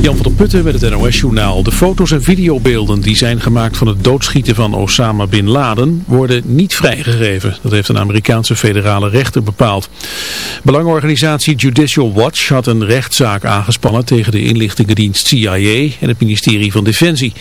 Jan van der Putten met het NOS-journaal. De foto's en videobeelden die zijn gemaakt van het doodschieten van Osama Bin Laden worden niet vrijgegeven. Dat heeft een Amerikaanse federale rechter bepaald. Belangenorganisatie Judicial Watch had een rechtszaak aangespannen tegen de inlichtingendienst CIA en het ministerie van Defensie.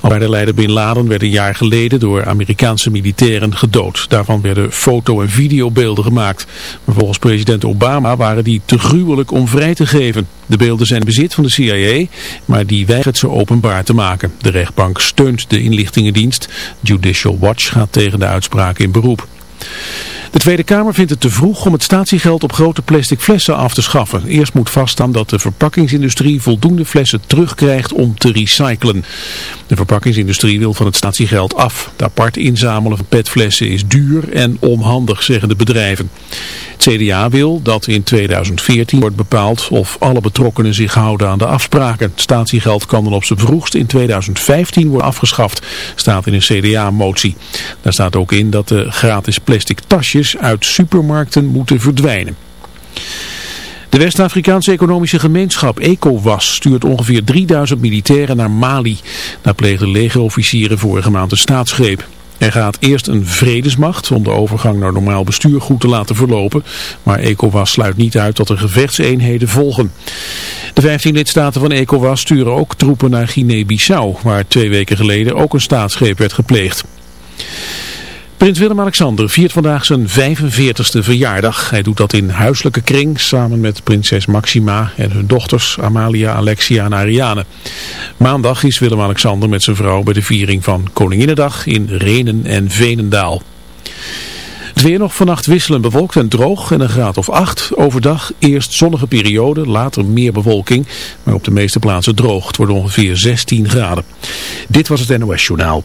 Al de leider Bin Laden werd een jaar geleden door Amerikaanse militairen gedood. Daarvan werden foto- en videobeelden gemaakt. Maar volgens president Obama waren die te gruwelijk om vrij te geven. De beelden zijn bezit van de CIA, maar die weigert ze openbaar te maken. De rechtbank steunt de inlichtingendienst. Judicial Watch gaat tegen de uitspraak in beroep. De Tweede Kamer vindt het te vroeg om het statiegeld op grote plastic flessen af te schaffen. Eerst moet vaststaan dat de verpakkingsindustrie voldoende flessen terugkrijgt om te recyclen. De verpakkingsindustrie wil van het statiegeld af. De apart inzamelen van petflessen is duur en onhandig, zeggen de bedrijven. Het CDA wil dat in 2014 wordt bepaald of alle betrokkenen zich houden aan de afspraken. Het statiegeld kan dan op zijn vroegst in 2015 worden afgeschaft, staat in een CDA-motie. Daar staat ook in dat de gratis plastic tasjes uit supermarkten moeten verdwijnen. De West-Afrikaanse economische gemeenschap ECOWAS stuurt ongeveer 3000 militairen naar Mali. Daar pleegden legerofficieren vorige maand een staatsgreep. Er gaat eerst een vredesmacht om de overgang naar normaal bestuur goed te laten verlopen. Maar ECOWAS sluit niet uit dat er gevechtseenheden volgen. De 15 lidstaten van ECOWAS sturen ook troepen naar Guinea-Bissau, waar twee weken geleden ook een staatsgreep werd gepleegd. Prins Willem-Alexander viert vandaag zijn 45ste verjaardag. Hij doet dat in huiselijke kring samen met prinses Maxima en hun dochters Amalia, Alexia en Ariane. Maandag is Willem-Alexander met zijn vrouw bij de viering van Koninginnedag in Renen en Venendaal. Het weer nog vannacht wisselen bewolkt en droog en een graad of 8. Overdag eerst zonnige periode, later meer bewolking, maar op de meeste plaatsen droog. Het wordt ongeveer 16 graden. Dit was het NOS Journaal.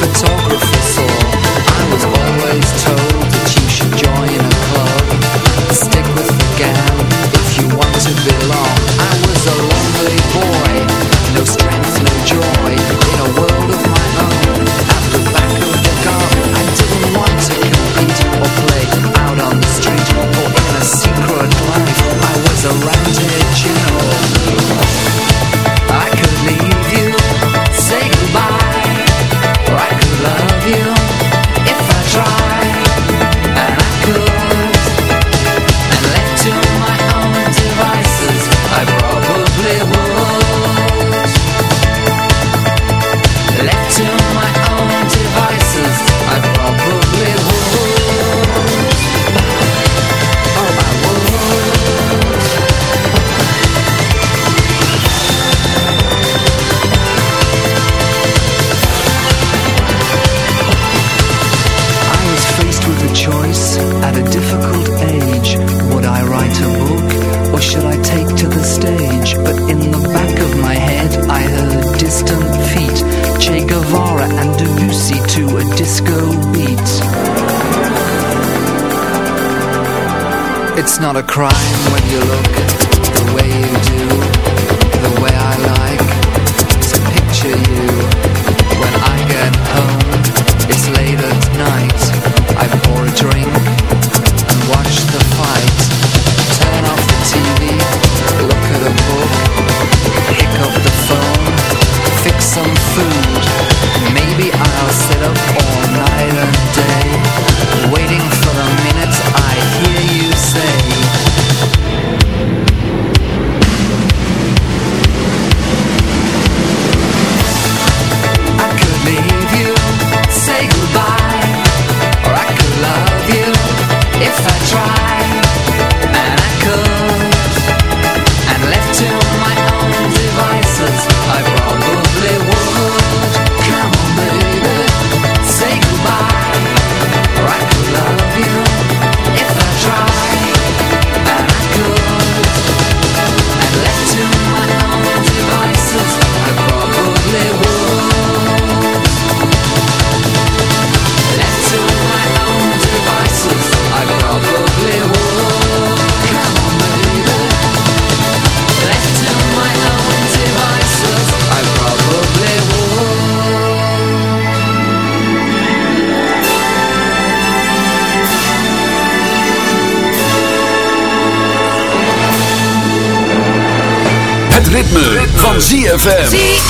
Photographer ZFM.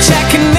checking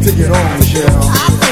Take it on, Michelle.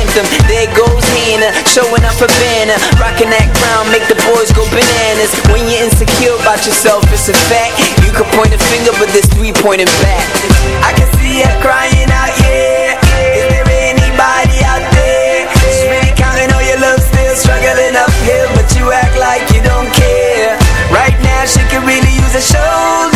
anthem. There goes Hannah, showing up a Banner. Rocking that crown, make the boys go bananas. When you're insecure about yourself, it's a fact. You can point a finger, but there's three pointing back. I can see her crying out, yeah. Is there anybody out there? She's really counting all your love, still struggling uphill, but you act like you don't care. Right now, she could really use a shoulder.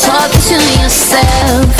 talk to yourself.